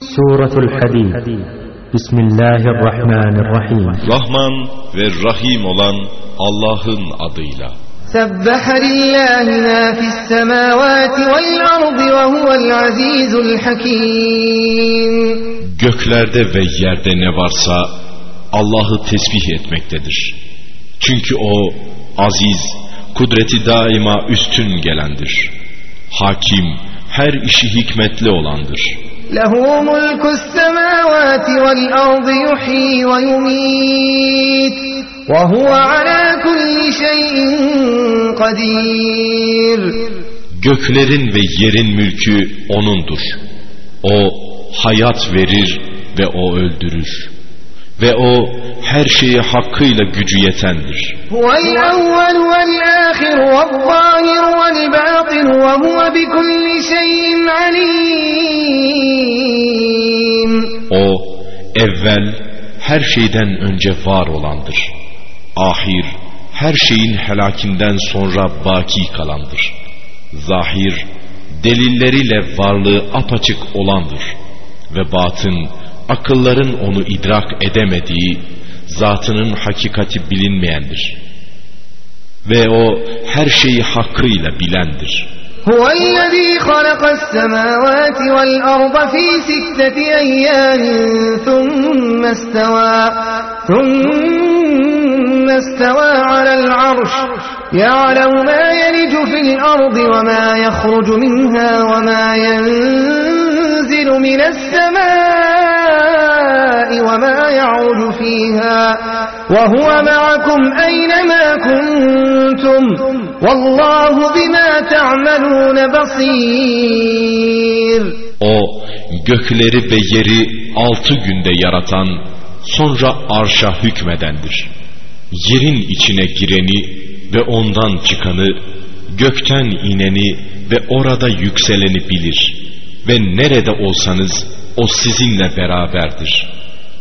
Suratul Hadid Bismillahirrahmanirrahim Rahman ve Rahim olan Allah'ın adıyla. سبح لله ما في السماوات والأرض وهو العزيز الحكيم Göklerde ve yerde ne varsa Allah'ı tesbih etmektedir. Çünkü o aziz, kudreti daima üstün gelendir. Hakim, her işi hikmetli olandır. له ملك السماوات والأرض يحيي ويميت وهو على كل شيء قدير Göklerin ve yerin mülkü O'nundur. O hayat verir ve O öldürür. ve o her şeye hakkıyla gücü yetendir. O evvel her şeyden önce var olandır. Ahir her şeyin helakinden sonra baki kalandır. Zahir delilleriyle varlığı apaçık olandır ve batın akılların onu idrak edemediği zatının hakikati bilinmeyendir. Ve o her şeyi hakkıyla bilendir. هو الذي خلق السماوات والأرض في ستة أيام ثم استوى ثم استوى على العرش يعلم ما يلج في الأرض وما يخرج منها وما ينزل من السماء وما يعرج فيها وهو معكم أينما كنتم والله بما تعملون بصير O gökleri ve yeri altı günde yaratan, sonra arşa hükmedendir. Yerin içine gireni ve ondan çıkanı, gökten ineni ve orada yükseleni bilir. Ve nerede olsanız o sizinle beraberdir.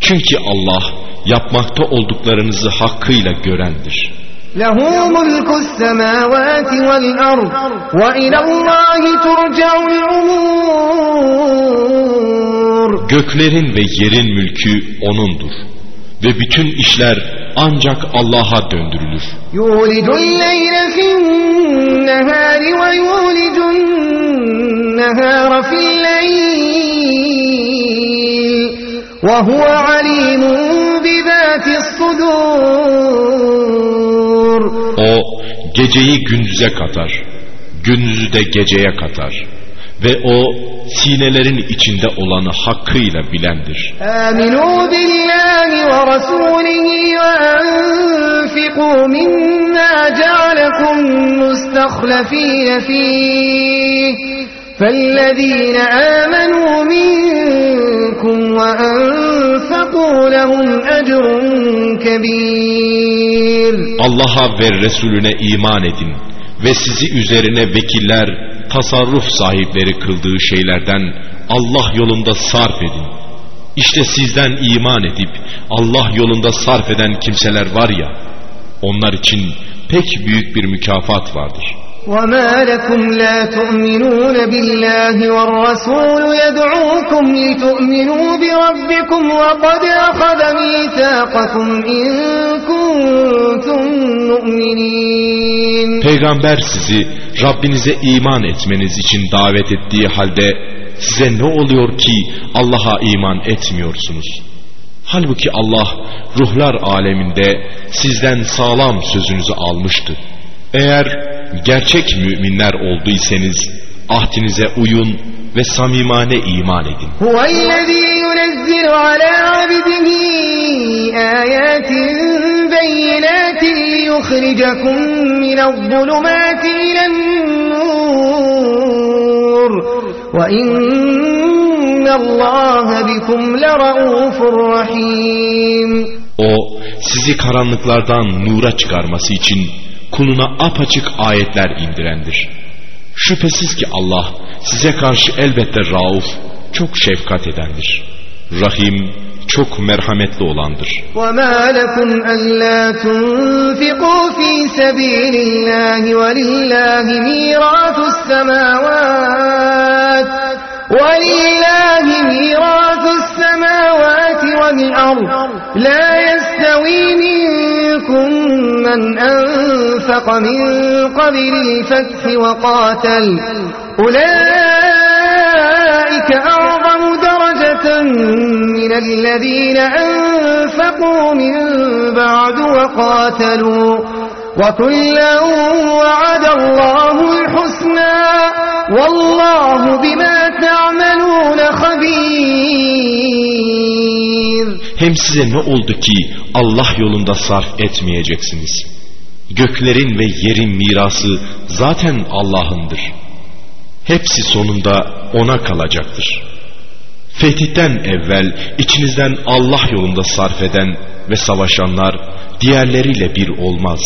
Çünkü Allah yapmakta olduklarınızı hakkıyla görendir. له ملك السماوات والأرض وإلى الله ترجع الأمور Göklerin ve yerin mülkü O'nundur. Ve bütün işler ancak Allah'a döndürülür. يولج الليل في النهار ويولج النهار في الليل وهو عليم بذات الصدور O geceyi gündüze katar, gündüzü de geceye katar. Ve o sinelerin içinde olanı hakkıyla bilendir. آمنوا بالله ورسوله وأنفقوا مما جعلكم مستخلفين فيه فالذين آمنوا منكم وأنفقوا لهم أجر كبير Allah'a ve Resulüne iman edin ve sizi üzerine vekiller, tasarruf sahipleri kıldığı şeylerden Allah yolunda sarf edin. İşte sizden iman edip Allah yolunda sarf eden kimseler var ya, onlar için pek büyük bir mükafat vardır. وما لكم لا تؤمنون بالله والرسول يدعوكم لتؤمنوا بربكم وقد أخذ ميثاقكم إن كنتم مؤمنين Peygamber sizi Rabbinize iman etmeniz için davet ettiği halde size ne oluyor ki Allah'a iman etmiyorsunuz? Halbuki Allah ruhlar aleminde sizden sağlam sözünüzü almıştı. Eğer Gerçek müminler olduysanız ahdinize uyun ve samimane iman edin. O sizi karanlıklardan nura çıkarması için kuluna apaçık ayetler indirendir. Şüphesiz ki Allah size karşı elbette rauf, çok şefkat edendir. Rahim, çok merhametli olandır. وما لكم ألا تنفقوا في سبيل الله ولله ميراث السماوات ولله ميراث الأرض لا يستوي منكم من أنفق من قبل الفتح وقاتل أولئك أعظم درجة من الذين أنفقوا من بعد وقاتلوا وكلا وعد الله الحسنى والله بما تعملون خبير Hem size ne oldu ki Allah yolunda sarf etmeyeceksiniz? Göklerin ve yerin mirası zaten Allah'ındır. Hepsi sonunda ona kalacaktır. Fetihten evvel içinizden Allah yolunda sarf eden ve savaşanlar diğerleriyle bir olmaz.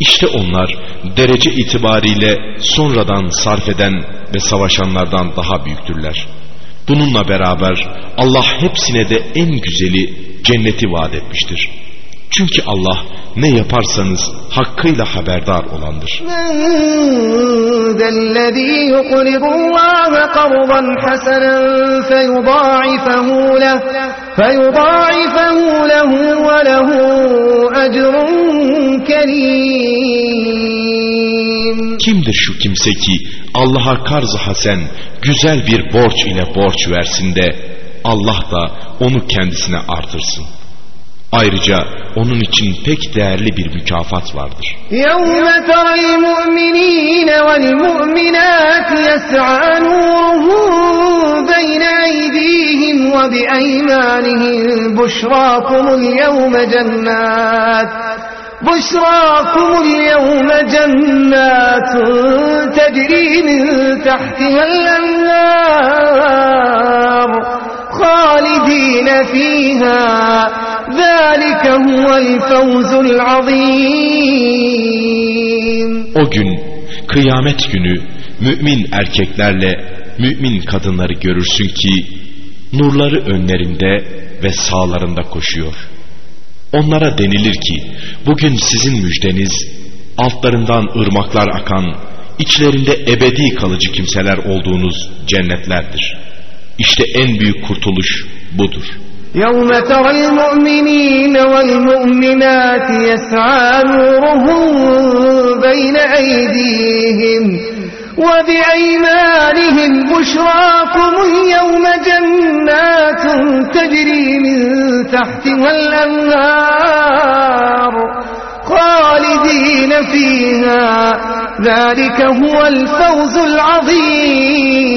İşte onlar derece itibariyle sonradan sarf eden ve savaşanlardan daha büyüktürler. Bununla beraber Allah hepsine de en güzeli cenneti vaat etmiştir. Çünkü Allah ne yaparsanız hakkıyla haberdar olandır. Kimdir şu kimse ki Allah'a karz hasen güzel bir borç ile borç versin de Allah da onu kendisine artırsın. Ayrıca onun için pek değerli bir mükafat vardır. يوم ترى المؤمنين والمؤمنات يسعى نورهم بين أيديهم وبأيمانهم بشراكم اليوم جنات بشراكم اليوم جنات تجري من تحتها الأنهار خالدين فيها ذلك هو الفوز العظيم O gün kıyamet günü mümin erkeklerle mümin kadınları görürsün ki nurları önlerinde ve sağlarında koşuyor. Onlara denilir ki bugün sizin müjdeniz altlarından ırmaklar akan içlerinde ebedi kalıcı kimseler olduğunuz cennetlerdir. İşte en büyük kurtuluş budur. يوم ترى المؤمنين والمؤمنات يسعى نورهم بين أيديهم وبأيمانهم بشراكم اليوم جنات تجري من تحتها الأنهار خالدين فيها. ذلك هو الفوز العظيم.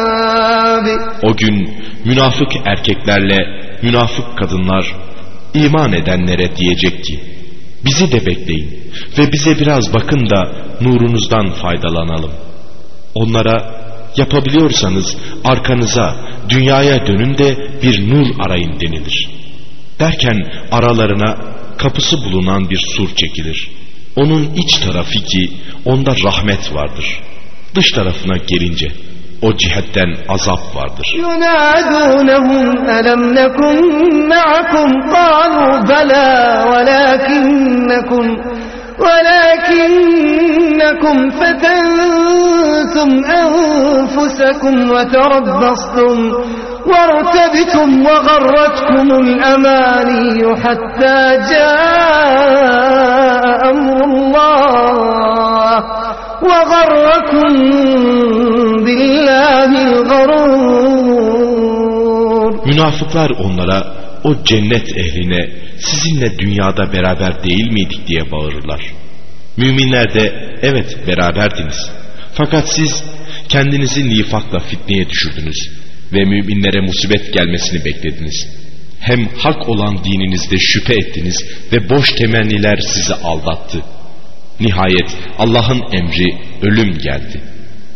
O gün münafık erkeklerle münafık kadınlar iman edenlere diyecek ki bizi de bekleyin ve bize biraz bakın da nurunuzdan faydalanalım. Onlara yapabiliyorsanız arkanıza dünyaya dönün de bir nur arayın denilir. Derken aralarına kapısı bulunan bir sur çekilir. Onun iç tarafı ki onda rahmet vardır. Dış tarafına gelince o cihetten azap vardır. ينادونهم ألم نكن معكم قالوا بلى ولكنكم ولكنكم فتنتم أنفسكم وتربصتم وارتبتم وغرتكم الأماني حتى جاء أمر الله وغركم Münafıklar onlara o cennet ehline sizinle dünyada beraber değil miydik diye bağırırlar. Müminler de evet beraberdiniz. Fakat siz kendinizi nifakla fitneye düşürdünüz ve müminlere musibet gelmesini beklediniz. Hem hak olan dininizde şüphe ettiniz ve boş temenniler sizi aldattı. Nihayet Allah'ın emri ölüm geldi.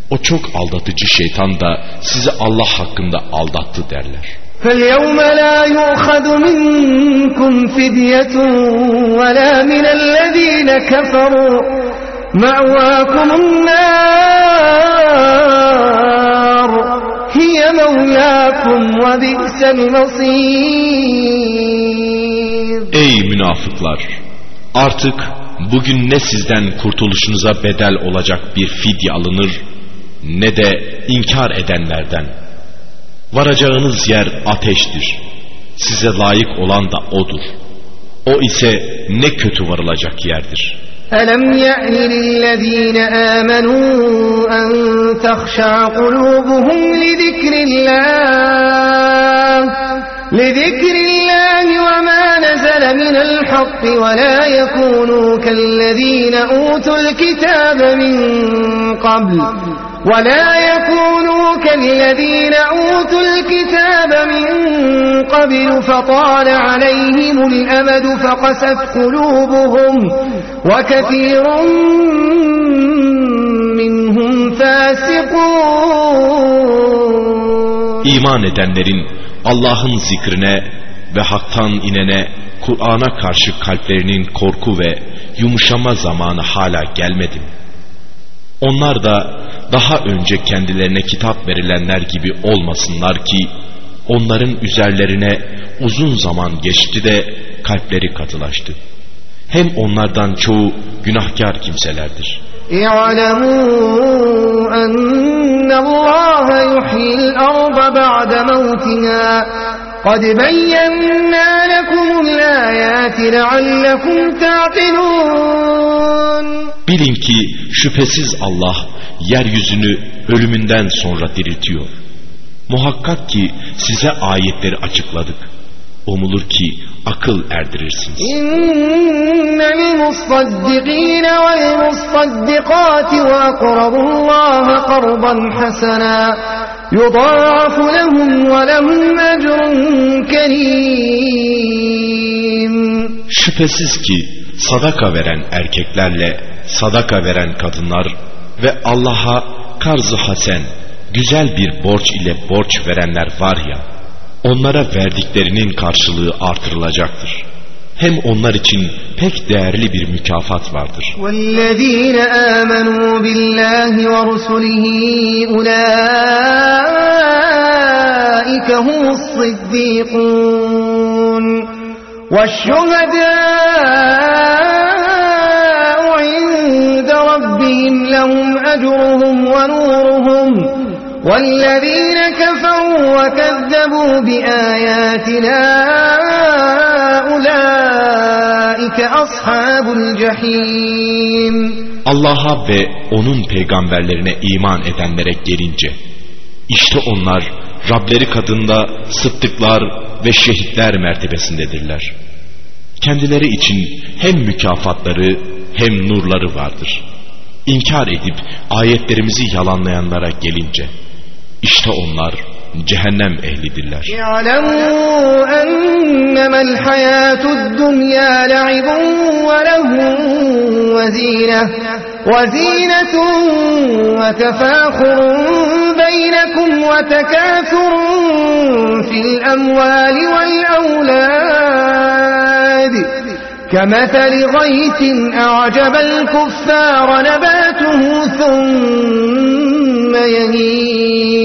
O çok aldatıcı şeytan da sizi Allah hakkında aldattı derler. فاليوم لا يؤخذ منكم فدية ولا من الذين كفروا مأواكم النار هي مولاكم وبئس المصير Ey münafıklar! Artık bugün ne sizden kurtuluşunuza bedel olacak bir fidye alınır ne de inkar edenlerden. Varacağınız yer ateştir. Size layık olan da odur. O ise ne kötü varılacak yerdir. ألم يأن للذين آمنوا أن تخشع قلوبهم لذكر الله لذكر الله وما نزل من الحق ولا يكونوا كالذين أوتوا الكتاب من قبل ولا يكونوا كالذين أوتوا الكتاب من قبل فطال عليهم الأمد فقست قلوبهم وكثير منهم فاسقون İman edenlerin Allah'ın zikrine ve haktan inene Kur'an'a karşı kalplerinin korku ve yumuşama zamanı hala gelmedi mi? Onlar da daha önce kendilerine kitap verilenler gibi olmasınlar ki onların üzerlerine uzun zaman geçti de kalpleri katılaştı. Hem onlardan çoğu günahkar kimselerdir. اعلموا أن الله يحيي الأرض بعد موتها قد بينا لكم الآيات لعلكم تعقلون Bilin ki şüphesiz Allah yeryüzünü ölümünden sonra diriltiyor. Muhakkak ki size ayetleri açıkladık. Umulur ki akıl erdirirsiniz. İnnel musaddiqin vel musaddiqat ve akrabullaha qarban hasana yudaaf lehum ve lehum ecrun kerim. Şüphesiz ki sadaka veren erkeklerle sadaka veren kadınlar ve Allah'a karzı hasen güzel bir borç ile borç verenler var ya onlara verdiklerinin karşılığı artırılacaktır. Hem onlar için pek değerli bir mükafat vardır. والذين آمنوا بالله ورسله أولئك هم الصديقون والشهداء عند ربهم لهم أجرهم ونورهم والذين كفروا وكذبوا بآياتنا أولئك أصحاب الجحيم Allah'a ve onun peygamberlerine iman edenlere gelince işte onlar Rableri kadında sıddıklar ve şehitler mertebesindedirler. Kendileri için hem mükafatları hem nurları vardır. İnkar edip ayetlerimizi yalanlayanlara gelince İşte onlar cehennem ehlidirler. Ya'lemû ennemel hayâtud dünyâ la'ibun ve lehum ve zîneh ve zînetun ve tefâhurun beynekum ve tekâthurun fil emvâli vel evlâdi. كمثل غيث أعجب الكفار نباته ثم يهيج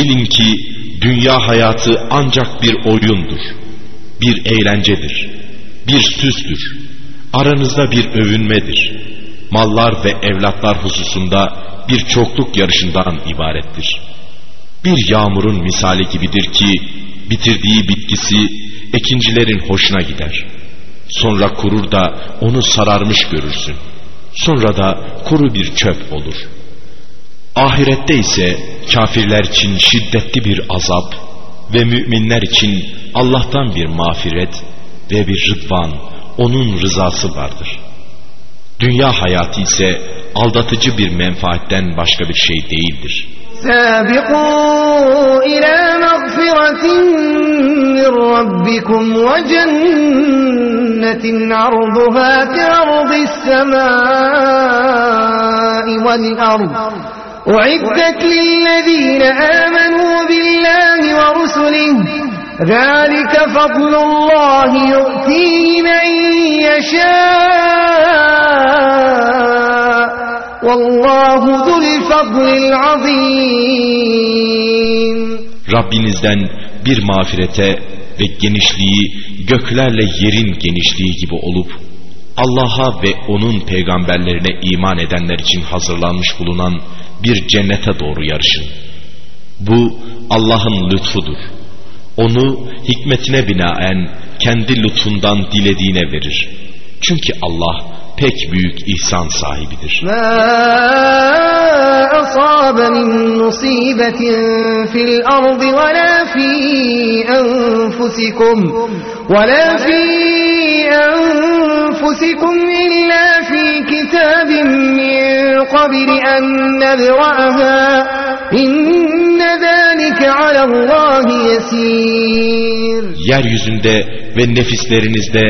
Bilin ki dünya hayatı ancak bir oyundur, bir eğlencedir, bir süstür, aranızda bir övünmedir. Mallar ve evlatlar hususunda bir çokluk yarışından ibarettir. Bir yağmurun misali gibidir ki bitirdiği bitkisi ekincilerin hoşuna gider. Sonra kurur da onu sararmış görürsün. Sonra da kuru bir çöp olur. Ahirette ise kafirler için şiddetli bir azap ve müminler için Allah'tan bir mağfiret ve bir rıdvan, onun rızası vardır. Dünya hayatı ise aldatıcı bir menfaatten başka bir şey değildir. سابقوا إلى مغفرة من ربكم وجنة عرضها كعرض السماء والأرض أعدت للذين آمنوا بالله ورسله ذلك فضل الله يؤتيه من يشاء والله ذو الفضل العظيم Rabbinizden bir mağfirete ve genişliği göklerle yerin genişliği gibi olup Allah'a ve onun peygamberlerine iman edenler için hazırlanmış bulunan bir cennete doğru yarışın. Bu Allah'ın lütfudur. Onu hikmetine binaen kendi lütfundan dilediğine verir. Çünkü Allah pek büyük ihsan sahibidir. ما أصاب من مصيبة في الأرض ولا في أنفسكم ولا في أنفسكم إلا في كتاب من قبل أن نبرأها إن ذلك على الله يسير Yeryüzünde ve nefislerinizde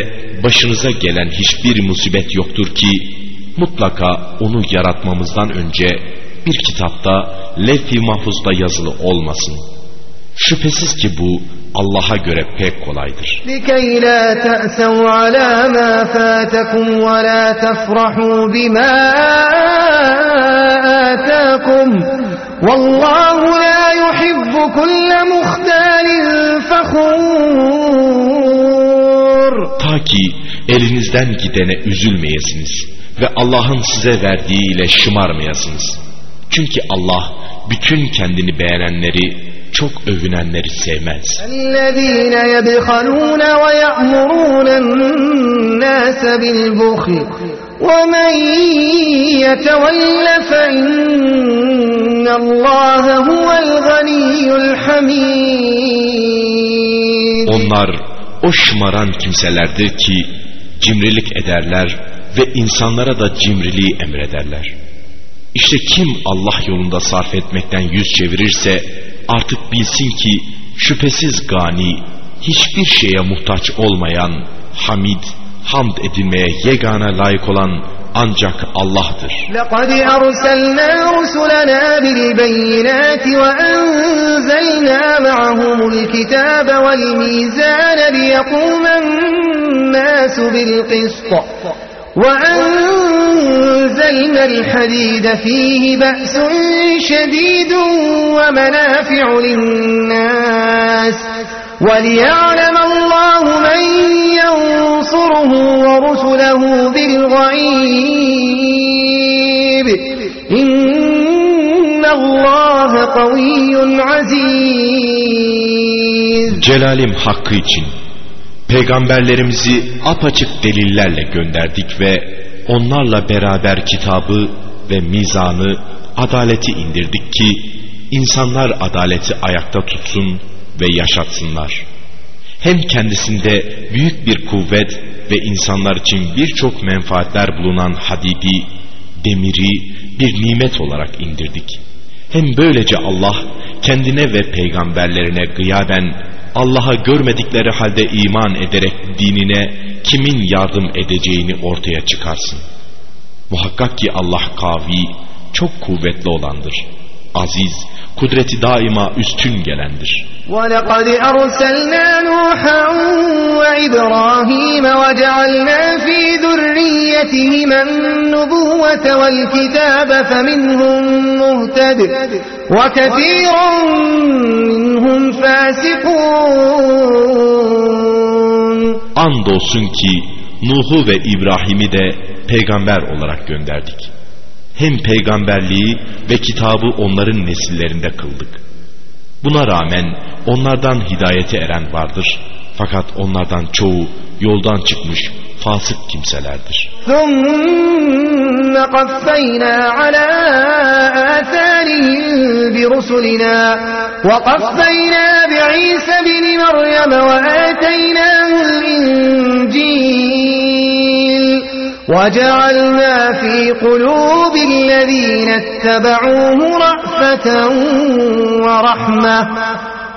başınıza gelen hiçbir musibet yoktur ki mutlaka onu yaratmamızdan önce bir kitapta lef-i mahfuzda yazılı olmasın. Şüphesiz ki bu Allah'a göre pek kolaydır. لكي لا تأسوا على ما فاتكم ولا تفرحوا بما آتاكم والله لا يحب كل مختال فخور Ta ki elinizden gidene üzülmeyesiniz ve Allah'ın size verdiğiyle şımarmayasınız. Çünkü Allah bütün kendini beğenenleri, çok övünenleri sevmez. الذين يبخلون ويأمرون الناس بالبخل ومن يتول فإن الله هو الغني الحميد Onlar o şımaran kimselerdir ki cimrilik ederler ve insanlara da cimriliği emrederler. İşte kim Allah yolunda sarf etmekten yüz çevirirse artık bilsin ki şüphesiz gani, hiçbir şeye muhtaç olmayan, hamid, hamd edilmeye yegane layık olan ancak Allah'tır. لقد أرسلنا رسلنا بالبينات وأنزلنا معهم الكتاب والميزان ليقوم الناس بالقسط وأنزلنا الحديد فيه بأس شديد ومنافع للناس وليعلم الله من ينصره ورسله بالغيب إن الله قوي عزيز Celalim hakkı için peygamberlerimizi apaçık delillerle gönderdik ve onlarla beraber kitabı ve mizanı, adaleti indirdik ki insanlar adaleti ayakta tutsun ve yaşatsınlar. Hem kendisinde büyük bir kuvvet ve insanlar için birçok menfaatler bulunan hadidi, demiri bir nimet olarak indirdik. Hem böylece Allah kendine ve peygamberlerine gıyaben Allah'a görmedikleri halde iman ederek dinine kimin yardım edeceğini ortaya çıkarsın. Muhakkak ki Allah kavi, çok kuvvetli olandır. Aziz, kudreti daima üstün gelendir. ولقد أرسلنا نوحا وإبراهيم وجعلنا في ذريتهما النبوة والكتاب فمنهم مهتد وكثير منهم فاسقون Andolsun ki Nuh'u ve İbrahim'i de peygamber olarak gönderdik. Hem peygamberliği ve kitabı onların nesillerinde kıldık. Buna rağmen onlardan hidayete eren vardır. Fakat onlardan çoğu yoldan çıkmış fasık kimselerdir. ثم قفينا على آثارهم برسلنا. وقفينا بعيسى بن مريم وآتيناه الإنجيل. وجعلنا في قلوب الذين اتبعوه رأفة ورحمة.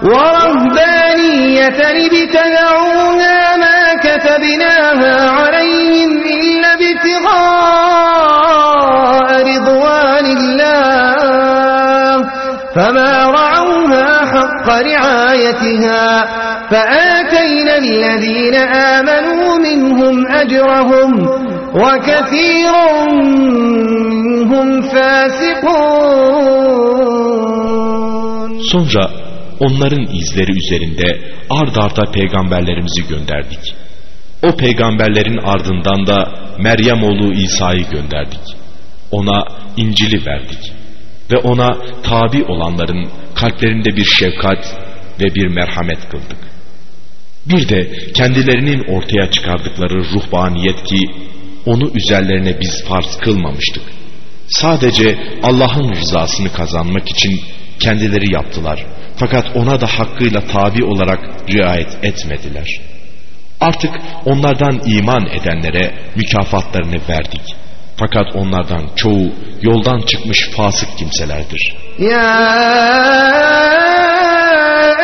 ورهبانية ابتدعوها ما كتبناها عليهم فما رعوها حق رعايتها فآتينا الذين آمنوا منهم أجرهم وكثير منهم فاسقون Sonra onların izleri üzerinde ard arda peygamberlerimizi gönderdik. O peygamberlerin ardından da Meryem oğlu İsa'yı gönderdik. Ona İncil'i verdik. Ve ona tabi olanların kalplerinde bir şefkat ve bir merhamet kıldık. Bir de kendilerinin ortaya çıkardıkları ruhbaniyet ki onu üzerlerine biz farz kılmamıştık. Sadece Allah'ın rızasını kazanmak için kendileri yaptılar. Fakat ona da hakkıyla tabi olarak riayet etmediler. Artık onlardan iman edenlere mükafatlarını verdik. Fakat onlardan çoğu yoldan çıkmış fasık kimselerdir. يا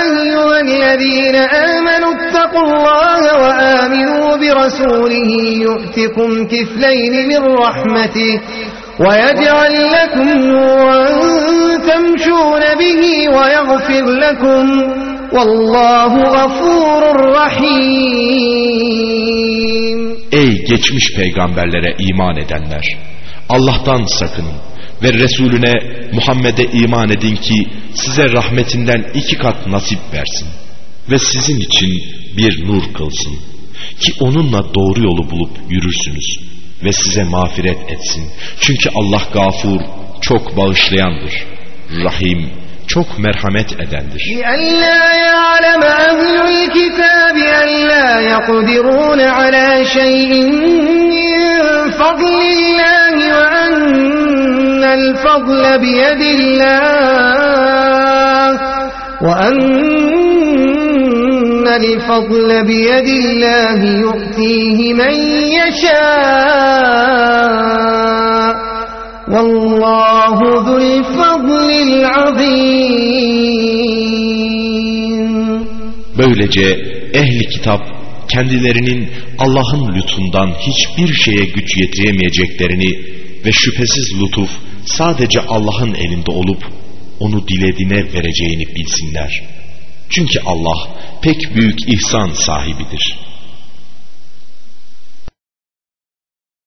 أيها الذين آمنوا اتقوا الله وآمنوا برسوله يؤتكم كفلين من رحمته ويجعل لكم نورا تمشون به ويغفر لكم والله غفور رحيم Ey geçmiş peygamberlere iman edenler! Allah'tan sakının ve Resulüne Muhammed'e iman edin ki size rahmetinden iki kat nasip versin ve sizin için bir nur kılsın ki onunla doğru yolu bulup yürürsünüz ve size mağfiret etsin. Çünkü Allah gafur, çok bağışlayandır, rahim, çok merhamet edendir. يعلم أهل الكتاب ألا يقدرون على شيء من فضل الله وأن الفضل بيد الله وأن الفضل بيد الله يؤتيه من يشاء Vallahu zul fadlil azim. Böylece ehli kitap kendilerinin Allah'ın lütfundan hiçbir şeye güç yetiremeyeceklerini ve şüphesiz lütuf sadece Allah'ın elinde olup onu dilediğine vereceğini bilsinler. Çünkü Allah pek büyük ihsan sahibidir.''